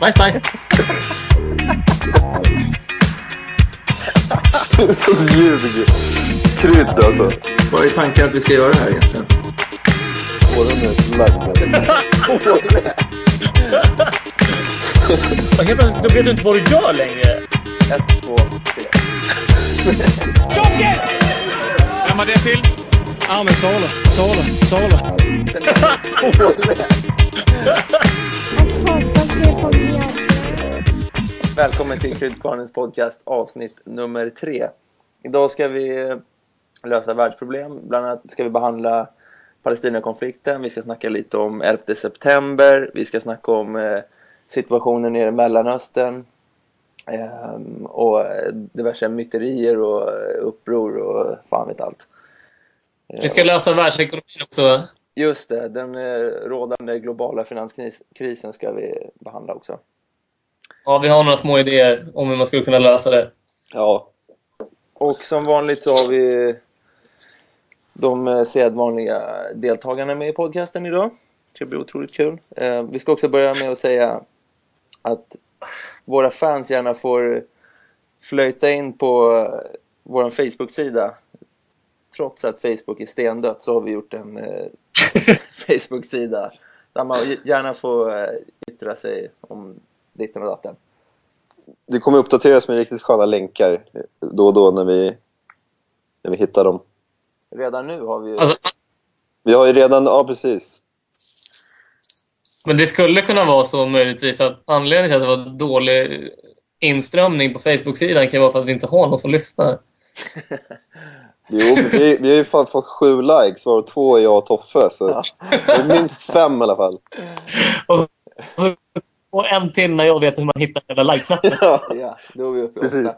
Bajs, bajs. Det är så ljug. Krydd alltså. Vad är tanken att vi ska göra här egentligen? Åren är. Och helt plötsligt så vet du inte vad du gör längre. Ett, två, tre. Vem var det till? Ja, men Sala, Sala, Sala. Välkommen till Kryddspanens podcast avsnitt nummer tre. Idag ska vi lösa världsproblem. Bland annat ska vi behandla Palestinakonflikten. Vi ska snacka lite om 11 september. Vi ska snacka om eh, situationen nere i Mellanöstern. Ehm, och eh, diverse myterier och eh, uppror och fan vet allt. Vi ska lösa världsekonomin också. Just det, den eh, rådande globala finanskrisen ska vi behandla också. Ja, vi har några små idéer om hur man skulle kunna lösa det. Ja. Och som vanligt så har vi de eh, sedvanliga deltagarna med i podcasten idag. Det ska bli otroligt kul. Eh, vi ska också börja med att säga att våra fans gärna får flöjta in på vår Facebook-sida. Trots att Facebook är stendött så har vi gjort en Facebook-sida där man gärna får eh, yttra sig om ditten och datten. Det kommer uppdateras med riktigt sköna länkar då och då när vi, när vi hittar dem. Redan nu har vi ju... Alltså, Vi har ju redan, ja precis. men det skulle kunna vara så möjligtvis att anledningen till att det var dålig inströmning på Facebook-sidan kan vara för att vi inte har någon som lyssnar. Jo, vi, vi har ju fan fått sju likes varav två är jag och Toffe. Så Ja. minst fem i alla fall. Och, och en till när jag vet hur man hittar den där like-knappen. Ja, då är vi uppe i Precis. åtta.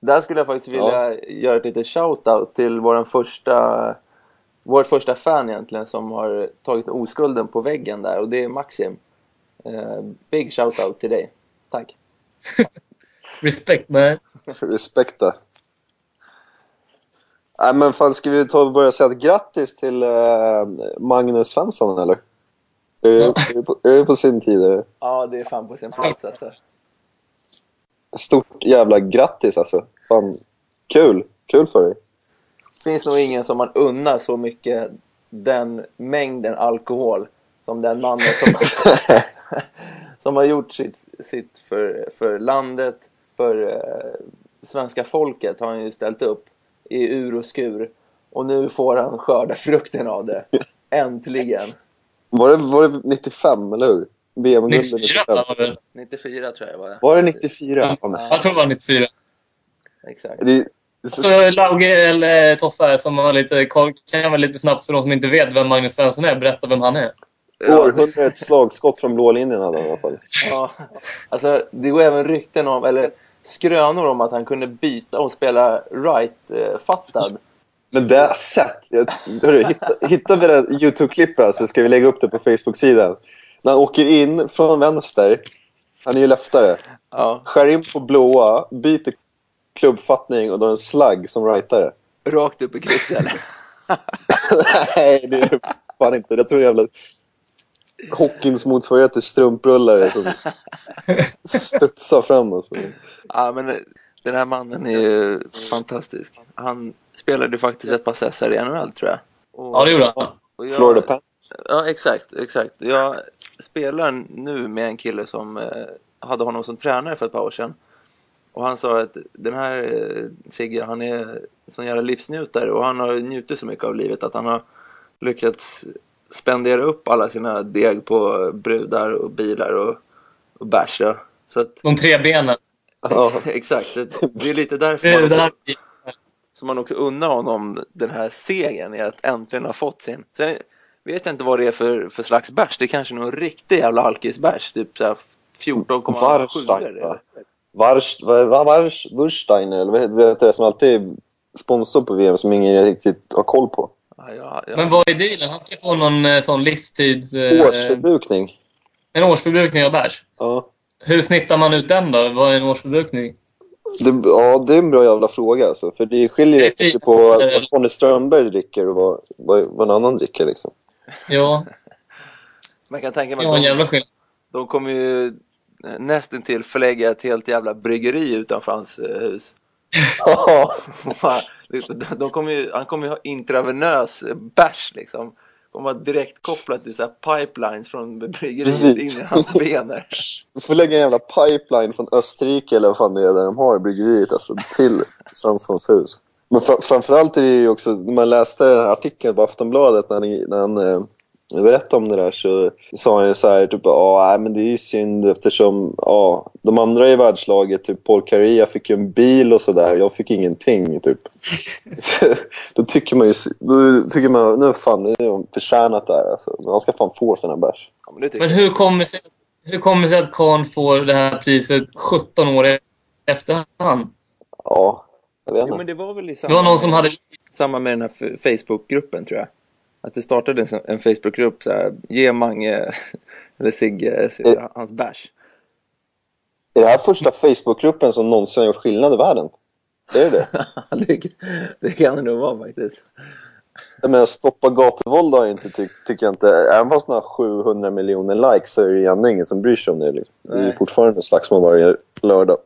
Där skulle jag faktiskt vilja göra ett litet shout-out till vår första, vår första fan egentligen som har tagit oskulden på väggen där och det är Maxim. Eh, big shout-out till dig. Tack. Respect man. Respekta. Nej men fan, ska vi ta och börja säga grattis till eh, Magnus Svensson eller? Är det, är det, på, är det på sin tid? eller? Ja, det är fan på sin plats alltså. Stort jävla grattis alltså. Fan, kul. Kul för dig. finns nog ingen som man unnar så mycket den mängden alkohol som den mannen som, som har gjort sitt, sitt för, för landet, för eh, svenska folket har han ju ställt upp i ur och skur. Och nu får han skörda frukten av det. Äntligen. Var det, var det 95, eller hur? VM-guldet 94 95. var väl? 94 tror jag det var. Var det 94? Ja. Jag tror det var 94. Exakt. Det, det, så- Lauge eller Toffe här, som har lite koll, kan vara lite snabbt för de som inte vet vem Magnus Svensson är, berätta vem han är. århundradets slagskott från blå linjen hade han i alla fall. Ja, alltså det går även rykten om, eller skrönor om att han kunde byta och spela right-fattad. Men det har jag sett. Jag, hörru, hitta, hittar vi det YouTube-klippet så ska vi lägga upp det på Facebook-sidan. När han åker in från vänster, han är ju leftare, Ja, skär in på blåa, byter klubbfattning och drar en slagg som rightare. rakt upp i krysset. Nej, det är fan inte. Jag tror det är jävla hockeyns motsvarighet till strumprullare som studsar fram. Och så. Ja, men den här mannen är ju fantastisk. Han spelade faktiskt ett par Cesar i NHL tror jag. Och, Ja, det gjorde han. och jag- Florida Panthers. Ja, exakt, exakt. Jag spelar nu med en kille som eh, hade honom som tränare för ett par år sedan. Och han sa att den här eh, Sigge, han är en sån jävla livsnjutare och han har njutit så mycket av livet att han har lyckats spendera upp alla sina deg på brudar och bilar och, och bärs. då. Så att, De tre benen. Ja. exakt, det är lite därför man också, som man också unnar honom den här segern i att äntligen ha fått sin. Sen vet jag inte vad det är för, för slags bärs. Det är kanske någon riktig jävla alkisbärs. Typ så här 14,7 Warstein, eller? va? Vars, va- va- Vars, Wursteiner, eller vad heter det som alltid är sponsor på VM som ingen riktigt har koll på? Ja, ja, ja. Men vad är dealen? Han ska få någon eh, sån livstids... eh, Årsförbrukning. En årsförbrukning av bärs. Ja. Hur snittar man ut den då? Vad är en årsförbrukning? Det, ja, det är en bra jävla fråga. Alltså. För det skiljer Det mycket fint. på vad Conny Strömberg dricker och vad, vad, vad en annan dricker. Liksom. Ja, Man kan tänka mig att de, jävla skillnad. de kommer ju nästan till förlägga ett helt jävla bryggeri utanför hans eh, hus. Ja, De kommer ju, han kommer ju ha intravenös bärs liksom. Kommer vara direkt kopplat till så här pipelines från bryggeriet in i hans vener. du får lägga en jävla pipeline från Österrike eller vad fan det är där de har bryggeriet alltså, till Svenssons hus. Men fra, framförallt är det ju också, när man läste den här artikeln på Aftonbladet när han, när han eh, berättade om det där så sa han ju så här typ ja nej, men det är ju synd eftersom ja, de andra i världslaget, typ Paul Carrea fick ju en bil och sådär, jag fick ingenting typ. då tycker man ju, då tycker man, nu fan, nu är de förtjänat där alltså. Han ska fan få sina bärs. Ja, men det Men hur kommer sig, hur kommer sig att Kahn får det här priset 17 år efter han? Ja, jag vet Jo, inte. men det var väl i Det var någon som hade... samma med den här Facebookgruppen tror jag. Att det startade en, Facebookgrupp så här, ge Mange eller Sigge Eh. hans bärs. Är det här första Facebookgruppen som någonsin har gjort skillnad i världen? Är det det? det, kan det nog vara faktiskt. Jag menar, stoppa gatuvåld har jag inte ty tycker jag inte. Även fast den har 700 miljoner likes så är det ändå ingen som bryr sig om det. Liksom. Det är fortfarande slagsmål varje lördag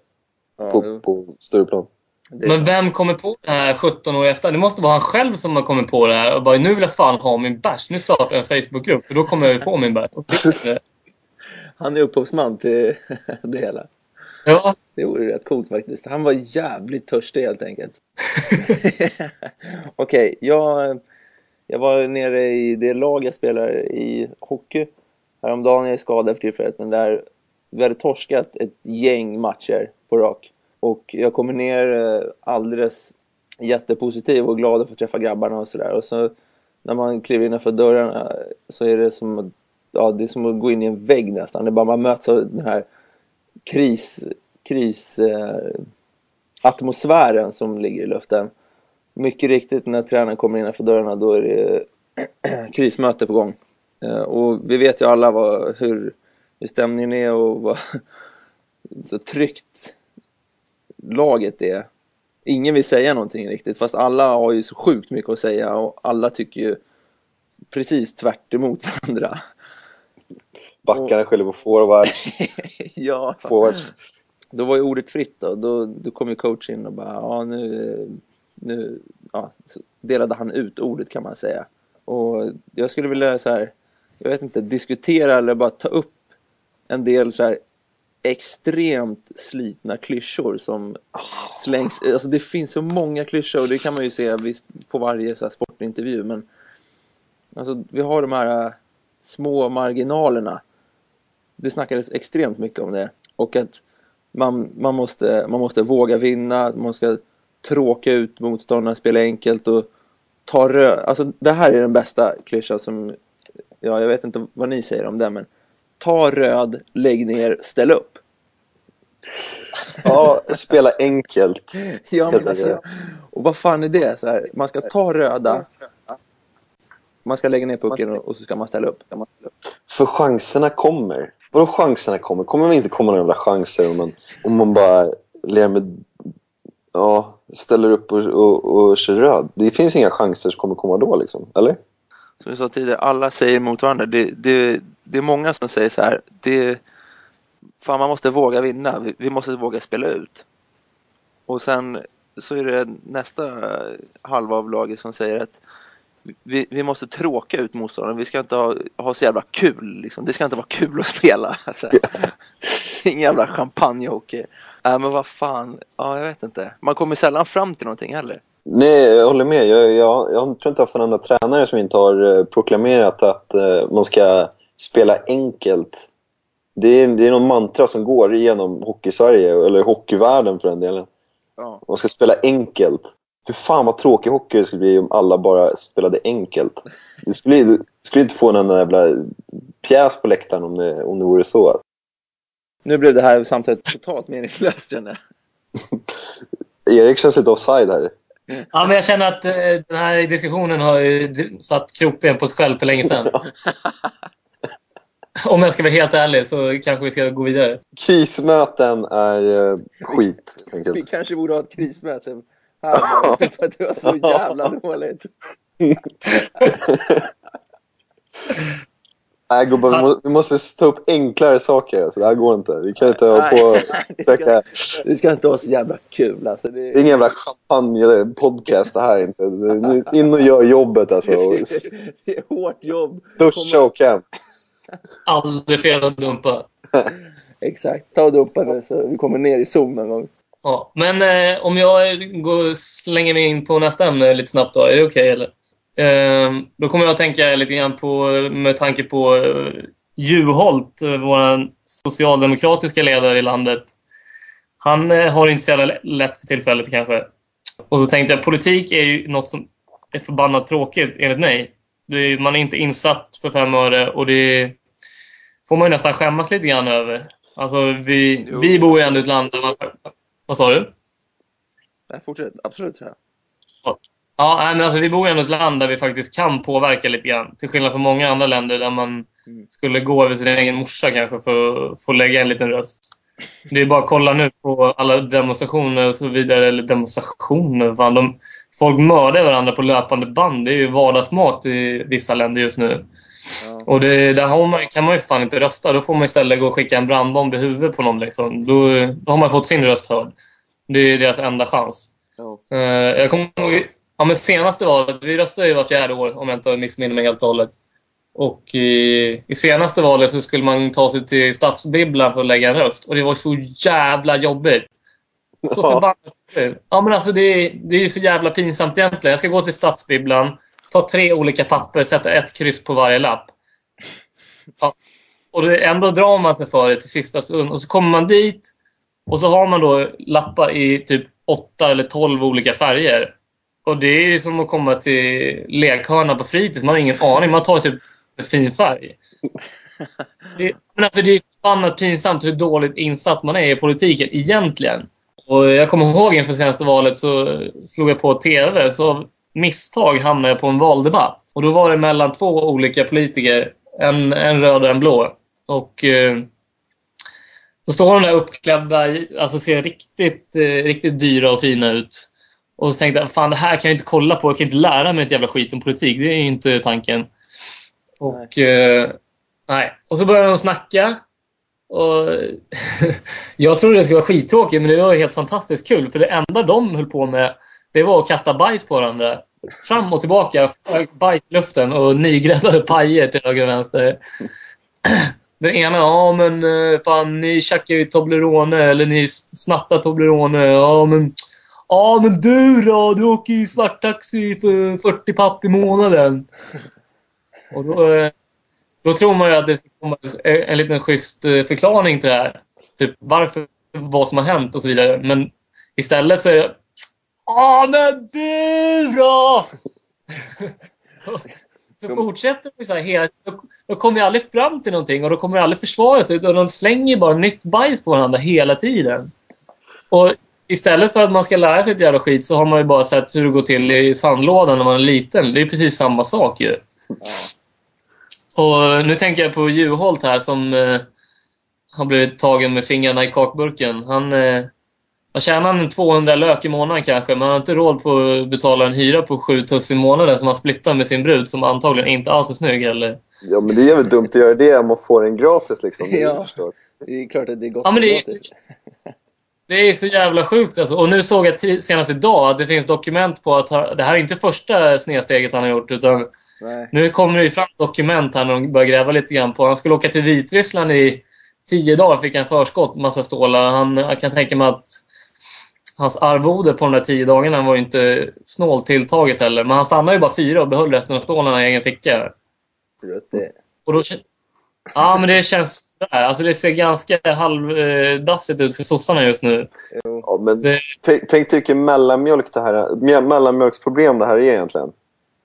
Ja, på, jo, på Stureplan. Men vem kommer på det här 17 år efter? Det måste vara han själv som har kommit på det här och bara nu vill jag fan ha min bärs. Nu startar jag en Facebookgrupp för då kommer jag ju få min bärs. Han är upphovsman till det hela. Ja, Det vore rätt coolt faktiskt. Han var jävligt törstig helt enkelt. Okej, jag, jag var nere i det lag jag spelar i hockey häromdagen. Jag är skadad för tillfället, men där vi hade torskat ett gäng matcher på rak. Och jag kommer ner eh, alldeles jättepositiv och glad att få träffa grabbarna och sådär. Och så när man kliver innanför dörrarna eh, så är det som att, ja, det är som att gå in i en vägg nästan. Det är bara man möts av den här kris, kris eh, atmosfären som ligger i luften. Mycket riktigt när tränaren kommer innanför dörrarna då är det eh, krismöte på gång. Eh, och vi vet ju alla vad, hur, hur stämningen är och vad så tryggt laget är. Ingen vill säga någonting riktigt fast alla har ju så sjukt mycket att säga och alla tycker ju precis tvärt emot varandra. Backarna skyller på forwards. ja. forwards. Då var ju ordet fritt då. Då, då kom ju coach in och bara, ja nu, nu ja, så delade han ut ordet kan man säga. Och jag skulle vilja så här, jag vet inte, diskutera eller bara ta upp en del så här extremt slitna klyschor som slängs, alltså det finns så många klyschor och det kan man ju se på varje så här sportintervju men alltså vi har de här äh, små marginalerna det snackades extremt mycket om det och att man, man, måste, man måste våga vinna, man ska tråka ut motståndarna, spela enkelt och ta röd. Alltså det här är den bästa klyschan som, ja jag vet inte vad ni säger om det men ta röd, lägg ner, ställ upp. Ja, spela enkelt. Ja, men alltså, och vad fan är det? Så här, man ska ta röda, man ska lägga ner pucken och, så ska man ställa upp. För chanserna kommer. Vadå chanserna kommer? Kommer det inte komma några jävla chanser om man, om man bara ler med... Ja, ställer upp och, och, och kör röd? Det finns inga chanser som kommer komma då liksom, eller? Som vi sa tidigare, alla säger emot varandra. Det, det, det är många som säger så här, det, fan man måste våga vinna, vi, vi måste våga spela ut. Och sen så är det nästa halva av laget som säger att vi, vi måste tråka ut motståndaren, vi ska inte ha, ha så jävla kul liksom. Det ska inte vara kul att spela. Alltså, ingen jävla champagnehockey. Nej men vad fan, ja jag vet inte. Man kommer sällan fram till någonting heller. Nej, jag håller med. Jag, jag, jag tror inte haft en enda tränare som inte har eh, proklamerat att eh, man ska spela enkelt. Det är, det är någon mantra som går igenom hockey-Sverige, eller hockeyvärlden för den delen. Ja. Man ska spela enkelt. Hur fan vad tråkig hockey det skulle bli om alla bara spelade enkelt. Det skulle, du skulle inte få en enda jävla pjäs på läktaren om det, om det vore så. Nu blev det här samtalet totalt meningslöst känner jag. Erik känns lite offside här. Ja, men jag känner att eh, den här diskussionen har satt krokben på sig själv för länge sedan. Om jag ska vara helt ärlig så kanske vi ska gå vidare. Krismöten är eh, skit, helt Vi enkelt. kanske borde ha ett krismöte här för att det var så jävla dåligt. Nej, gubbar, vi, må, vi måste ta upp enklare saker. Alltså, det här går inte. Vi kan inte hålla på och det, ska, inte vara så jävla kul. Alltså, Det är ingen jävla champagne-podcast det här inte. In och gör jobbet alltså. Det är hårt jobb. Duscha och camp. Aldrig fel att dumpa. Exakt. Ta och dumpa nu så vi kommer ner i zon någon gång. Ja. Men eh, om jag går, slänger mig in på nästa ämne lite snabbt då, är det okej eller? Eh, då kommer jag att tänka lite grann på, med tanke på eh, Juholt, eh, vår socialdemokratiska ledare i landet. Han eh, har det inte så jävla lätt för tillfället kanske. Och då tänkte jag, politik är ju något som är förbannat tråkigt enligt mig. Är, man är inte insatt för fem öre och det får man ju nästan skämmas lite grann över. Alltså, vi, Jo. vi bor ju ändå i ett land där man... Vad sa du? Nej, fortsätt. Absolut. Ja. Ja, nej, men alltså, vi bor i ett land där vi faktiskt kan påverka lite grann. Till skillnad från många andra länder där man Mm. skulle gå över sin egen morsa kanske för att få lägga en liten röst. Det är bara att kolla nu på alla demonstrationer och så vidare. Eller demonstrationer, fan. De, folk mördar varandra på löpande band. Det är ju vardagsmat i vissa länder just nu. Ja. Och det, där har man, kan man ju fan inte rösta. Då får man istället gå och skicka en brandbomb i huvudet på någon. Liksom. Då, då har man fått sin röst hörd. Det är deras enda chans. Ja. Eh, jag kommer ihåg ja, men senaste valet. Vi röstar ju var fjärde år, om jag inte missminner mig helt och hållet. Och i, i senaste valet så skulle man ta sig till stadsbibblan för att lägga en röst. Och det var så jävla jobbigt. Så förbannat. Ja, men alltså det, är- det är ju så jävla pinsamt egentligen. Jag ska gå till stadsbibblan, ta tre olika papper, sätta ett kryss på varje lapp. Ja. Och det, ändå drar man sig för det till sista stund. Och så kommer man dit och så har man då lappar i typ åtta eller tolv olika färger. Och det är ju som att komma till lekhörna på fritids. Man har ingen aning. Man tar typ en fin färg. Det, men alltså det är förbannat pinsamt hur dåligt insatt man är i politiken egentligen. Och jag kommer ihåg inför senaste valet så slog jag på TV. Så av misstag hamnade jag på en valdebatt. Och då var det mellan två olika politiker. En, en röd och en blå. Och... Eh, då står de där uppklädda, alltså ser riktigt, eh, riktigt dyra och fina ut. Och så tänkte jag, fan det här kan jag inte kolla på. Jag kan inte lära mig ett jävla skit om politik. Det är inte tanken. Och, nej. Eh, nej. och så började de snacka. Och jag trodde det skulle vara skittråkigt, men det var helt fantastiskt kul. För det enda de höll på med, det var att kasta bajs på varandra. Fram och tillbaka, bajs i luften och nygräddade pajer till höger och vänster. Den ena, ja men eh, fan ni tjackar ju Toblerone eller ni snattar Toblerone. Ja men, ja men du då? Du åker ju svarttaxi för 40 papp i månaden. Och då, eh, då tror man ju att det ska komma en en liten schysst eh, förklaring till det här. Typ varför, vad som har hänt och så vidare. Men istället så är det Ja men du då! Så fortsätter vi så här hela då, då kommer jag aldrig fram till någonting och då kommer jag aldrig försvara sig. utan De slänger bara nytt bajs på varandra hela tiden. Och istället för att man ska lära sig ett jävla skit så har man ju bara sett hur det går till i sandlådan när man är liten. Det är precis samma sak ju. Och nu tänker jag på Juholt här som eh, har blivit tagen med fingrarna i kakburken. Han, eh, tjänar han? 200 lök i månaden kanske, men han har inte råd på att betala en hyra på 7 tuss i månaden som han splittar med sin brud som antagligen inte alls är snygg heller. Ja, men det är väl dumt att göra det om man får den gratis liksom. Det är Ja. Det är klart att det är gott Ja, men det är- gratis. Det är så jävla sjukt alltså. Och nu såg jag senast idag att det finns dokument på att det här är inte första snedsteget han har gjort utan Nej. Nu kommer det ju fram dokument här när de börjar gräva lite grann på. Han skulle åka till Vitryssland i tio dagar, fick han förskott, massa stålar. Han, jag kan tänka mig att hans arvode på de där tio dagarna var inte snålt tilltaget heller. Men han stannade ju bara fyra och behöll resten av stålarna i egen ficka. Och då, ja, men det känns sådär. Alltså det ser ganska halvdassigt ut för sossarna just nu. Ja, men Det- tänk, dig vilken mellanmjölk det här är. mjö- mellanmjölksproblem det här är egentligen.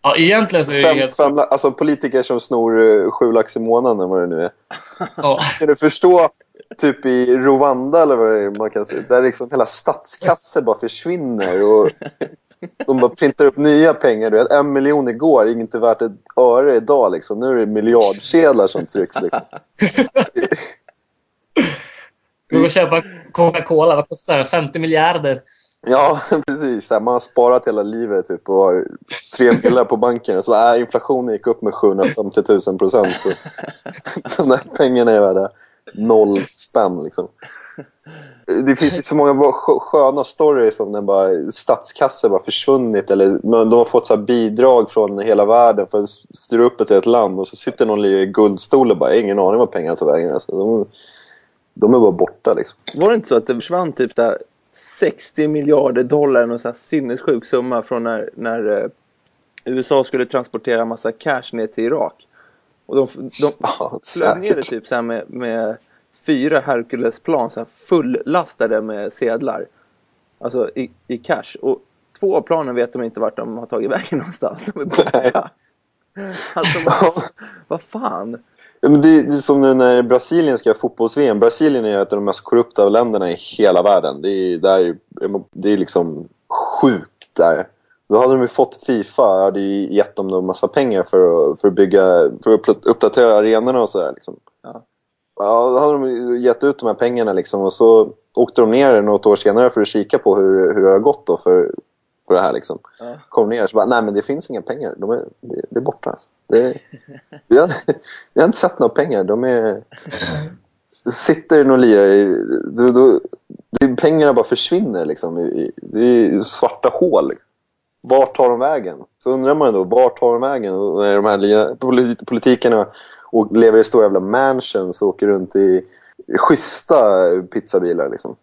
Ja, egentligen så är det Fem, helt... fem, alltså politiker som snor eh, sju lax i månaden vad det nu är. Ja. Kan du förstå typ i Rwanda eller vad det är man kan säga, där liksom hela statskassor bara försvinner och de bara printar upp nya pengar. Du vet, en miljon igår är inte värt ett öre idag. Liksom. Nu är det miljardsedlar som trycks. Liksom. Ska gå och köpa Coca-Cola. Vad kostar det? 50 miljarder. Ja, precis. Man har sparat hela livet typ, och har tre millar på banken. Så äh, inflationen gick upp med 750 000 procent. Så, så de där pengarna är värda noll spänn. Liksom. Det finns ju så många sköna stories om när bara statskassor bara försvunnit. Eller men de har fått så här bidrag från hela världen för att styra upp ett helt land. Och så sitter någon i guldstol och bara ingen aning vad pengarna tar vägen. Alltså, de, de är bara borta liksom. Var det inte så att det försvann typ där 60 miljarder dollar, någon sån sinnessjuk summa från när, när eh, USA skulle transportera massa cash ner till Irak? Och de, de flög ner det typ så med, med fyra Herculesplan så här fullastade med sedlar. Alltså i, i cash. Och två av planen vet de inte vart de har tagit vägen någonstans. De är borta. Alltså vad, vad fan? Ja, men det, det är som nu när Brasilien ska ha fotbolls-VM. Brasilien är ett av de mest korrupta länderna i hela världen. Det är, där, det är liksom sjukt där. Då hade de ju fått Fifa, hade ju gett dem en massa pengar för att, för att bygga, för att uppdatera arenorna och sådär. Liksom. Ja. Ja, då hade de gett ut de här pengarna liksom, och så åkte de ner något år senare för att kika på hur, hur det har gått då för, för det här. Liksom. Ja. Kom ner så bara, nej men det finns inga pengar. De är, det, det är borta. Alltså. Det, vi, har, vi har inte sett några pengar. De är... Sitter någon lirare i... Då, då, pengarna bara försvinner liksom. I, i, det är svarta hål. Vart tar de vägen? Så undrar man då, vart tar de vägen? Och när de här politikerna och lever i stora jävla mansions och åker runt i schyssta pizzabilar liksom.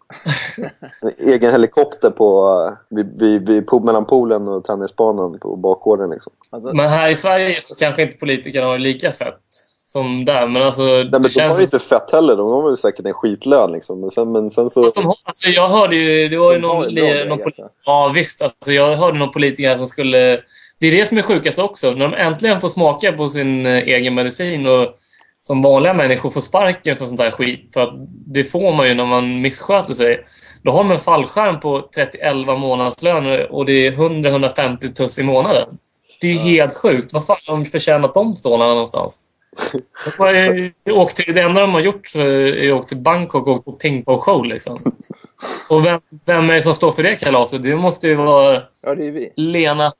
En egen helikopter på, vid, vid, vid, mellan poolen och tennisbanan på bakgården liksom. Alltså, Men här i Sverige så kanske inte politikerna har lika fett som där. Men alltså, Nej, men det de har känns ju inte fett heller. De har väl säkert en skitlön liksom. Men sen, men sen så... Fast de har, alltså, jag hörde ju... Det var ju De har någon, någon, poli- alltså. Ja, visst. Alltså, jag hörde någon politiker som skulle... Det är det som är sjukast också. När de äntligen får smaka på sin eh, egen medicin och som vanliga människor får sparken för sånt här skit. För att det får man ju när man missköter sig. Då har de en fallskärm på 31 månadslöner och det är 100-150 tuss i månaden. Det är ju helt sjukt. Vad fan har de förtjänat de stålarna någonstans? Åkt till, det enda de har gjort är att åka till Bangkok och åkt på pingpongshow. Liksom. Och vem, vem är det som står för det kalaset? Det måste ju vara ja, det. Lena...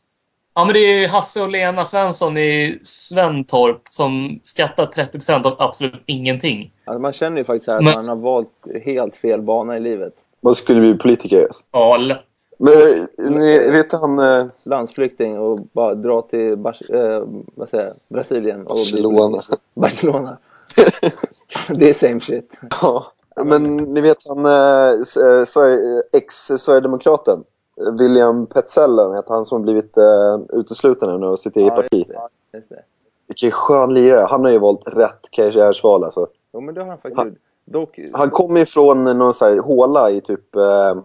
Ja, men det är Hasse och Lena Svensson i Sventorp som skattar 30% av absolut ingenting. Alltså, man känner ju faktiskt att Men- man har valt helt fel bana i livet. Man skulle bli politiker. Ja, lätt. Men ni vet han... Eh, Landsflykting och bara dra till Bar- eh, vad säger jag? Brasilien. Och Barcelona. Barcelona. det är same shit. ja. Men ni vet han eh, eh, Sverige- ex-Sverigedemokraten. William Petzell, han heter han som blivit eh, utesluten nu och sitter i Ja, parti. det. Just det. Vilken skön lirare. Han har ju valt rätt karriärsval alltså. Jo, men det har han faktiskt Han-. Dock, Han kommer ifrån någon så här håla i typ, eh, eh,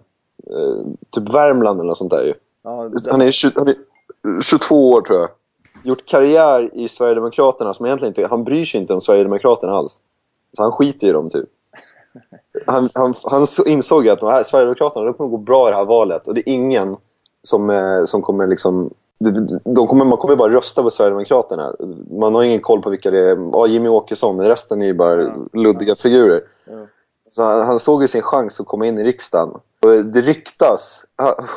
typ Värmland eller något sånt där ju. ja, Han är, 20, han är 22 år tror jag. Gjort karriär i Sverigedemokraterna som egentligen inte... Han bryr sig inte om Sverigedemokraterna alls. Så han skiter i dem typ. Han, han, han så- insåg att de här Sverigedemokraterna de kommer gå bra i det här valet. Och det är ingen som, eh, som kommer liksom... de- kommer, man kommer bara rösta på Sverigedemokraterna. Man har ingen koll på vilka det är. Ja, Jimmy Åkesson, men resten är ju bara Ja. luddiga figurer. Ja. Så han, han såg ju sin chans att komma in i riksdagen. Och det ryktas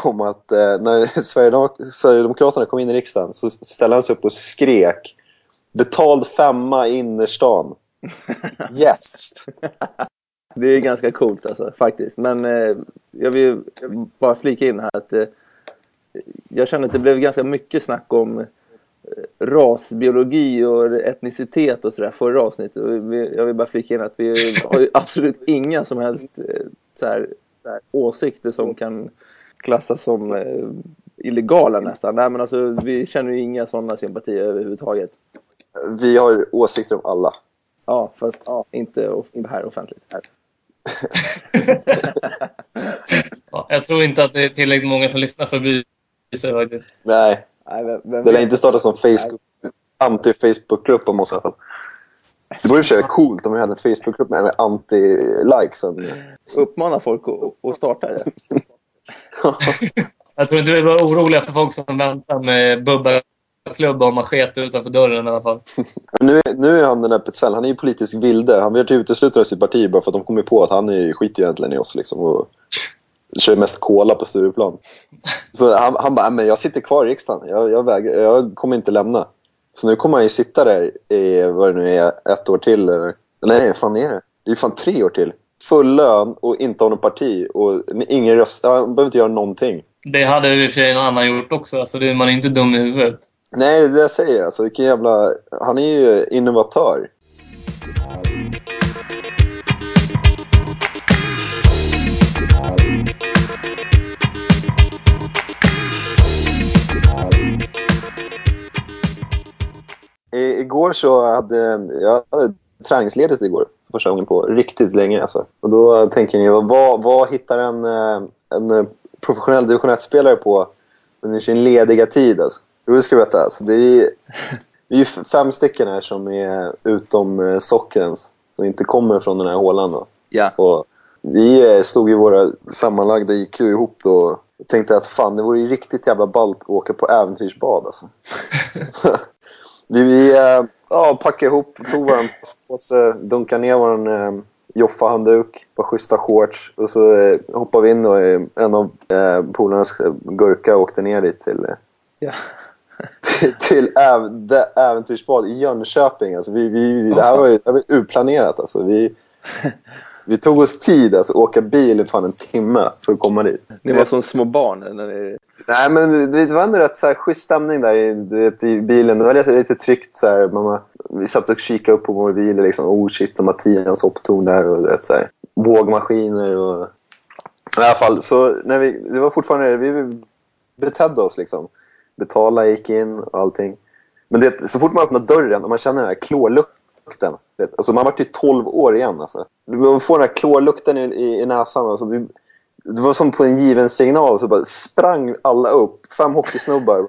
om att eh, när Sverigedemok- Sverigedemokraterna kom in i riksdagen så ställde han sig upp och skrek Betald femma i innerstan. Yes! Det är ganska coolt alltså, faktiskt. Men eh, jag vill bara flika in här att eh, jag känner att det blev ganska mycket snack om eh, rasbiologi och etnicitet och sådär förra avsnittet. Och vi, jag vill bara flika in att vi har ju absolut inga som helst eh, så här, åsikter som kan klassas som eh, illegala nästan. Nej, men alltså, vi känner ju inga sådana sympatier överhuvudtaget. Vi har åsikter om alla. Ja, fast inte off- här offentligt. Här. Ja, jag tror inte att det är tillräckligt många som lyssnar för att bry sig faktiskt. Nej, Nej, vem, vem det lär inte starta som Facebook, anti-Facebook-grupp om oss i alla fall. Det vore i och för sig coolt om vi hade en Facebook-grupp med anti-likes. uppmana folk att, starta det. Jag tror inte vi var oroliga för folk som väntar med Bubba-klubb och machete utanför dörren i alla fall. Nu, är- nu är han den där Petzell, han är ju politisk vilde. Han vill utesluten ur sitt parti bara för att de kommer på att han är skit egentligen i oss. Liksom, och kör mest cola på Stureplan. Så han, han bara, "Nej, men jag sitter kvar i riksdagen. Jag, jag, vägrar, jag kommer inte lämna. Så nu kommer han ju sitta där i, vad det nu är, ett år till. Eller, nej, fan är det? Det är fan tre år till. Full lön och inte ha något parti. Och ingen röst. Han behöver inte göra någonting. Det hade och för sig någon annan gjort också. Alltså, det, man är inte dum i huvudet. Nej, det är det jag säger. Alltså, vilken jävla... Han är ju innovatör. I, igår så hade jag hade träningsledigt igår. Första gången på riktigt länge. Alltså. Och då tänker ni, vad, vad hittar en, eh, en professionell division 1-spelare på under sin lediga tid? Alltså? Jo, det ska jag berätta. Alltså, det är, vi är fem stycken här som är utom eh, Sockens. Som inte kommer från den här hålan. Då. Ja. Och vi eh, stod i våra sammanlagda IQ ihop då och tänkte att fan, det vore ju riktigt jävla ballt att åka på äventyrsbad alltså. vi vi eh, ja, packade ihop, tog vår påse, dunkade ner vår eh, Joffa-handduk, på schyssta shorts och så eh, hoppade vi in och en av eh, polarnas gurka åkte ner dit till, eh, Ja. Till, till äv, äventyrsbad i Jönköping. Alltså vi, vi, det här var ju urplanerat. Alltså vi, vi tog oss tid alltså, att åka bil i fan en timme för att komma dit. Ni var som små barn. När ni... Nej, men det, var ändå rätt så här, schysst stämning där i, vet, i bilen. Det var lite, lite tryggt. Så här, mamma, vi satt och kikade upp på vår bil. Liksom, oh shit, de har Tians hopptorn där. Och, vet, så här, vågmaskiner och... I alla fall, så när vi, det var fortfarande... Vi betedde oss liksom. Betala, gick in och allting. Men det, så fort man öppnar dörren och man känner den här klorlukten. Vet, alltså man har varit 12 år igen. Alltså. Man får den här klorlukten i, i, i näsan. Alltså, vi, det var som på en given signal så bara sprang alla upp. Fem hockeysnubbar.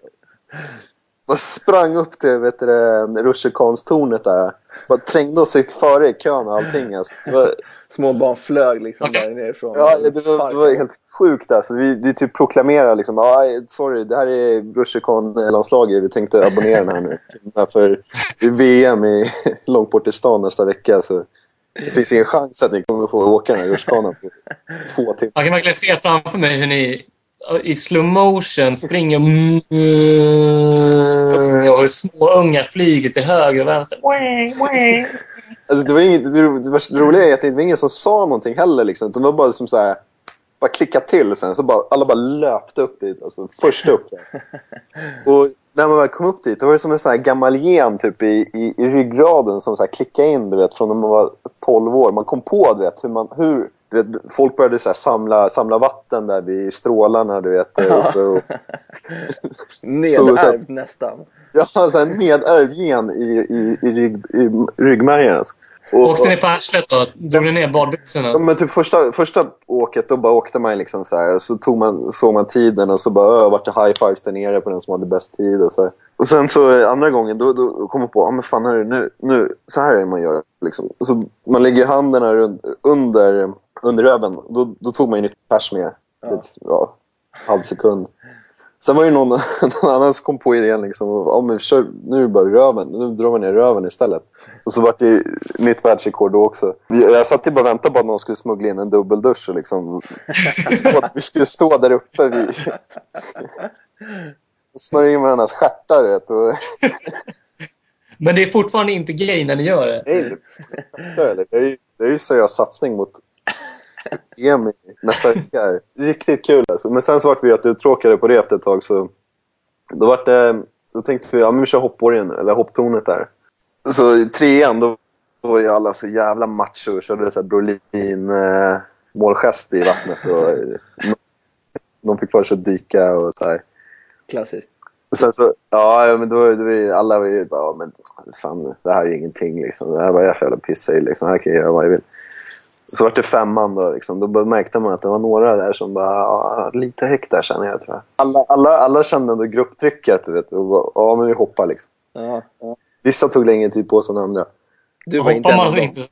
Bara sprang upp till vet du, rutschkanstornet där. Bara trängde oss sig före i kön och allting. Alltså. Var, Små barn flög liksom där nerifrån. ja, det, var, det var helt sjukt. Alltså. Vi, vi typ proklamerade liksom, ah, sorry, det här är rutschkan-landslaget. Vi tänkte abonnera den här nu. För det är VM i Långtbortistan nästa vecka. Så det finns ingen chans att ni kommer få åka den här rutschkanan på två timmar. Man kan verkligen se framför mig hur ni i slow motion springer och hur små ungar flyger till höger och vänster. Alltså, det, var inget, det, det roliga är att det var ingen som sa någonting heller. Liksom. Det var bara som så här, bara klicka till sen. Så bara, alla bara löpte upp dit. Alltså, först upp. Och när man väl kom upp dit, då var det som en sån här gammal gen typ, i, i, i ryggraden som så här, klickade in du vet, från när man var 12 år. Man kom på du vet, hur man... Hur, du vet, folk började så här, samla, samla vatten där vid strålarna. Du vet, uppe och, Nedärvd nästan. ja, så här, nedärvd gen i, i, i, rygg, i ryggmärgen. Alltså. Och- Åkte ni på arslet då? Drog ni ner Ja, badbyxorna? men typ första, första åket då bara åkte man liksom så här. Så tog man, såg man tiden och så bara öh, vart det high fives där nere på den som hade bäst tid. Och, så här. och sen så eh, andra gången då, då kom man på, ja men fan hörru, nu, nu, så här är det man gör. Liksom. Så man lägger händerna runt, under, under röven. Då, då tog man ju nytt pers med. Ja. Ja, halv sekund. Sen var det någon, någon annan som kom på idén liksom. Ja, men kör, nu är det bara röven. Nu drar man ner röven istället. Och så var det nytt världsrekord då också. Jag satt ju bara och väntade på att någon skulle smuggla in en dubbeldusch och liksom... stå, vi skulle stå där uppe. Vi, smörja in varandras stjärtar, vet och, Men det är fortfarande inte gay när ni gör det. Nej, det är det. Det är ju det är ju seriös satsning mot EM i nästa vecka. Riktigt kul alltså. Men sen så vart vi rätt uttråkade på det efter ett tag. Så då, vart det, då tänkte vi ja, men vi kör hoppborgen, eller hopptornet där. Så i trean då var ju alla så jävla macho och körde så Brolin eh, målgest i vattnet. Och, de fick för sig att dyka och så här. Klassiskt. Och sen så, ja, men då, då vi, alla var ju bara, men fan, det här är ingenting liksom. Det här var jag för jävla pissa i liksom. Här kan jag göra vad jag vill. Så var det femman då liksom. Då märkte man att det var några där som bara, ja, lite högt där känner jag tror jag. Alla, alla, alla kände ändå grupptrycket, du vet. Och bara, ja, men vi hoppar liksom. Ja. Vissa tog längre tid på sig än andra. Du var inte Hoppar en man inte så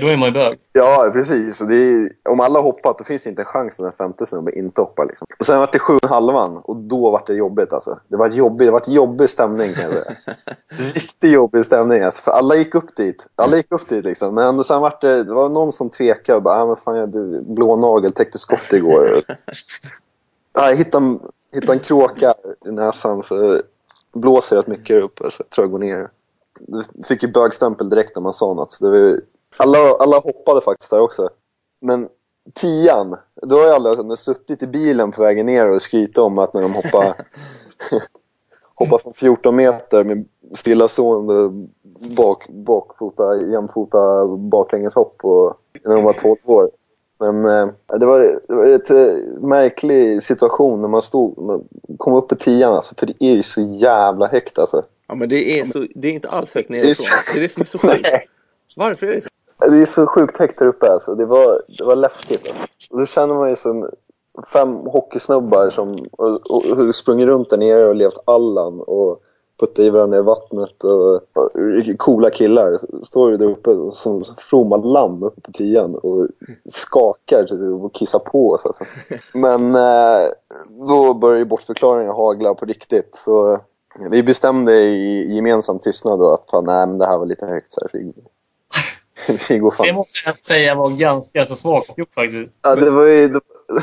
Då är man ju bög. Ja, precis. Är, om alla hoppat, då finns det inte en chans att den femte snubben inte hoppar. Liksom. Och sen var det sju och halvan och då var det jobbigt. Alltså. Det var jobbigt. Det var jobbig stämning kan jag säga. Riktigt jobbig stämning. Alltså, för alla gick upp dit. Alla gick upp dit liksom. Men sen var det, det var någon som tvekade och bara, ah, men fan, jag, du, blå nagel täckte skott igår. ja, jag hittade, en- hittade en kråka i näsan så blåser rätt mycket där uppe. Så jag tror jag går ner. Du fick ju bögstämpel direkt när man sa något. Så det var, alla, alla hoppade faktiskt där också. Men tian, då har jag aldrig suttit i bilen på vägen ner och skrytit om att när de hoppar, hoppar från 14 meter med stillastående bak, bakfota, jämfota baklängeshopp och, när de var 12 år. Men eh, det var, det var ett eh, märklig situation när man stod, man kom upp i tian alltså, för det är ju så jävla högt alltså. Ja, men det är, så, det är inte alls högt nerifrån. Det är det som är så sjukt. Varför är det så? Det är så sjukt högt där uppe alltså. Det var, det var läskigt. Alltså. Och då känner man ju som fem hockeysnubbar som och, och, och sprungit runt där nere och levt Allan och puttat i varandra i vattnet. Och, och coola killar står ju där uppe som fromma lamm uppe på tian och skakar typ, och kissar på oss. Alltså. Men eh, då börjar ju bortförklaringen hagla på riktigt. Så eh, vi bestämde i gemensam tystnad då att fan, nej, men det här var lite högt. Så här, vi, vi går fan Det måste jag säga var ganska så svagt gjort faktiskt. Ja, det var ju det,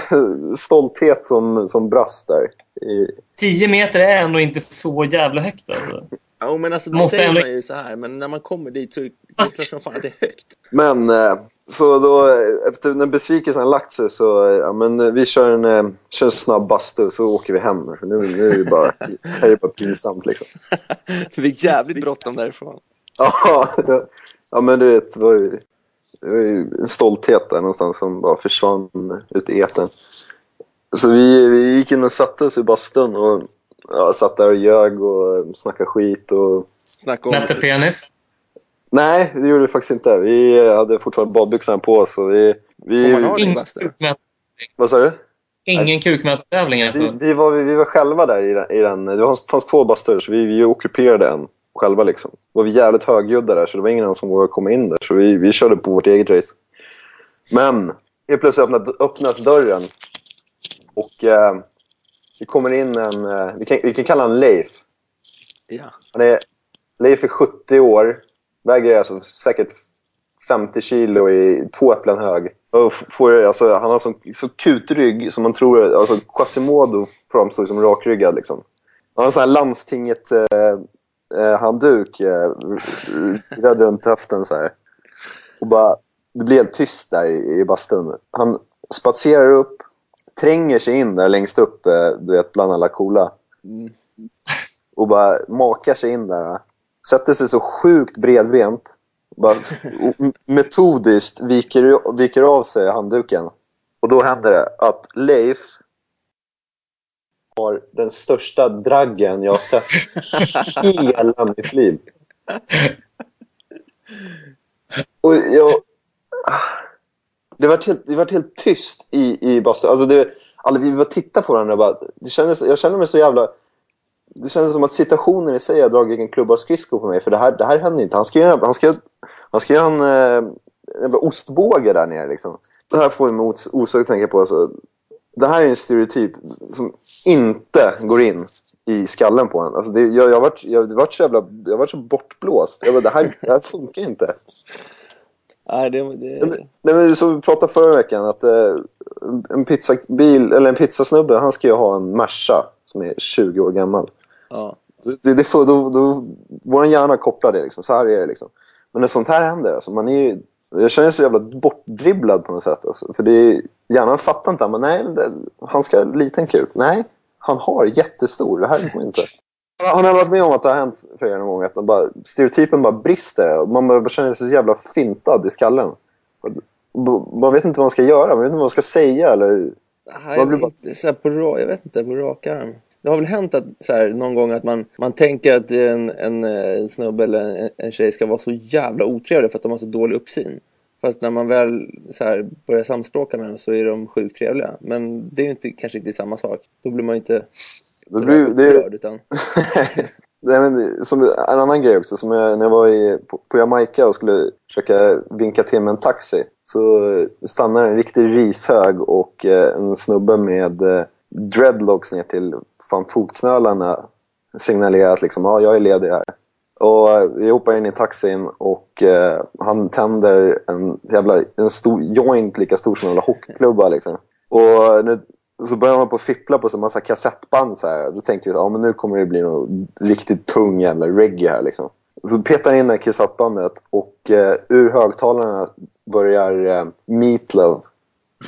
stolthet som, som brast där. I, 10 meter är ändå inte så jävla högt. Alltså. Ja, men alltså, det Måste säger ändå- man ju så här, men när man kommer dit så är det klart som fan att det är högt. men eh, så då, efter när besvikelsen har lagt sig så, ja men eh, vi kör en, eh, kör en snabb bastu så åker vi hem. För nu, nu är det bara, här är det bara pinsamt liksom. Det fick jävligt bråttom därifrån. Ja, ja men du vet, det var ju, det var ju en stolthet där någonstans som bara försvann ut i etern. Så vi, vi gick in och satte oss i bastun och ja, satt där och ljög och snackade skit och Snacka om... Mätte penis. Nej, det gjorde vi faktiskt inte. Vi hade fortfarande badbyxorna på oss. Och vi, vi, Får man ha? Ingen, Vad sa du? ingen kukmätartävling Vi, alltså. vi, var, vi var själva där i den. I den det fanns, fanns två bastuer, så vi, vi ockuperade en själva. Liksom. Då var vi jävligt högljudda där, så det var ingen annan som vågade komma in där. Så vi, vi körde på vårt eget race. Men helt plötsligt öppnas, öppnas dörren. Och eh, det kommer in en... Eh, vi, kan, vi kan kalla honom Leif. Ja. Han är, Leif är 70 år, väger alltså säkert 50 kilo i två äpplen hög. Och får, alltså, han har sån, så kutrygg som man tror... Alltså, Quasimodo framstår som rakryggad. Liksom. Han har en sån här landstinget eh, eh, handduk eh, röd runt höften så här. Och bara, det blir helt tyst där i, i bastun. Han spatserar upp, tränger sig in där längst upp, eh, du vet, bland alla coola och bara makar sig in där. Sätter sig så sjukt bredbent. Bara metodiskt viker, viker av sig handduken. Och då händer det att Leif har den största draggen jag har sett i hela mitt liv. Och jag... Det var helt, det var helt tyst i, i bastun. Alltså det, alla, vi bara tittade på varandra och bara... Det kändes, jag kände mig så jävla det kändes som att situationen i sig har dragit en klubba skridskor på mig. För det här, det här händer inte. Han ska göra, han ska, han ska göra en, eh, en ostbåge där nere. Liksom. Det här får mig osökt att tänka på. Alltså, det här är en stereotyp som inte går in i skallen på en. Alltså, det, jag, jag, vart, jag, vart så jävla, jag vart så bortblåst. Jag bara, det, här, det här funkar inte. Nej, det, det, men- Nej, men så vi pratade förra veckan att eh, en pizzabil, eller en pizzasnubbe, han ska ju ha en Merca som är 20 år gammal. ja. Det, det då, då, vår hjärna kopplar det liksom. Så här är det liksom. Men när sånt här händer, alltså, man är ju, jag känner mig så jävla bortdribblad på något sätt. Alltså. För det är, hjärnan fattar inte. Men nej, det, han ska ha en liten kuk. Nej, han har jättestor. Det här går inte. Har ni varit med om att det har hänt för er någon gång? Att bara, stereotypen bara brister. och Man bara känner sig så jävla fintad i skallen. Man vet inte vad man ska göra. Man vet inte vad man ska säga. Eller... Nej, Vad blir bara- så här på jag vet inte, på rak arm. Det har väl hänt att, så här, någon gång att man, man tänker att en, en, eh, snubbe eller en, en tjej ska vara så jävla otrevlig för att de har så dålig uppsyn. Fast när man väl så här, börjar samspråka med dem så är de sjukt trevliga. Men det är ju inte, kanske inte samma sak. Då blir man ju inte Det blir, det, upprörd utan... Nej, men, som, en annan grej också, som jag, när jag var i, på, på Jamaica och skulle försöka vinka till med en taxi så stannar en riktig rishög och eh, en snubbe med eh, dreadlocks ner till fan, fotknölarna signalerar att liksom, ja, jag är ledig här. Och eh, vi hoppar in i taxin och eh, han tänder en, jävla, en stor joint lika stor som en jävla hockeyklubba. Liksom. Och nu, så börjar man på att fippla på en massa kassettband. Så här. Då tänkte vi att ja, men nu kommer det bli något riktigt tung jävla reggae här. Liksom. Så petar han in det här kassettbandet och eh, ur högtalarna börjar eh, Meatloaf